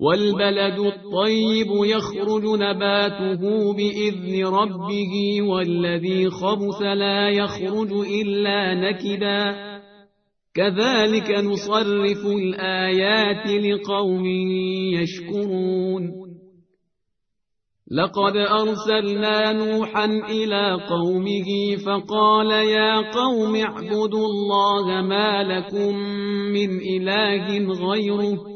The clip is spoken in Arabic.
والبلد الطيب يخرج نباته بإذن ربه والذي خبث لا يخرج إلا نكدا. كذلك نصرف الآيات لقوم يشكرون. لقد أرسلنا نوحا إلى قومه فقال يا قوم اعبدوا الله ما لكم من إله غيره.